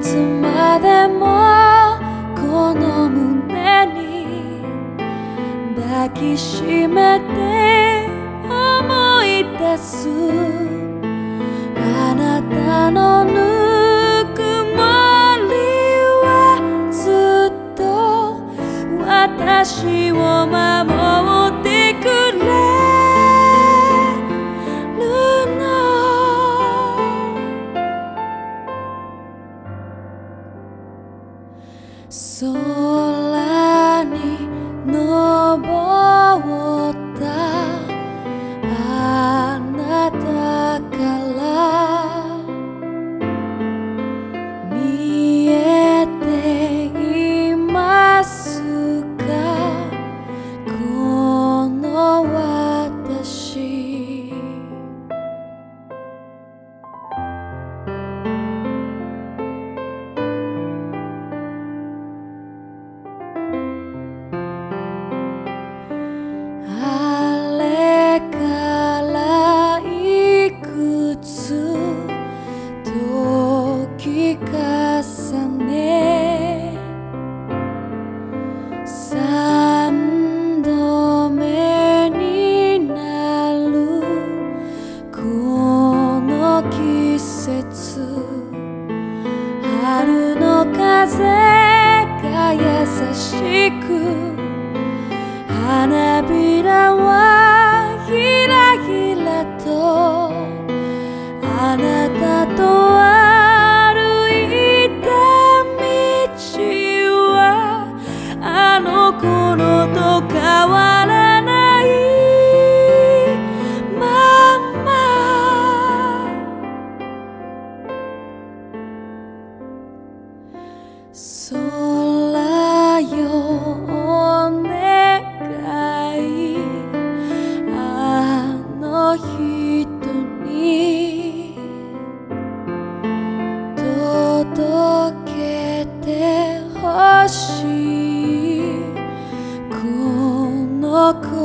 つまでもこの胸に抱きしめて思い出す。あなたのぬくもりはずっと私を守る走。風が優しく花びらはこの声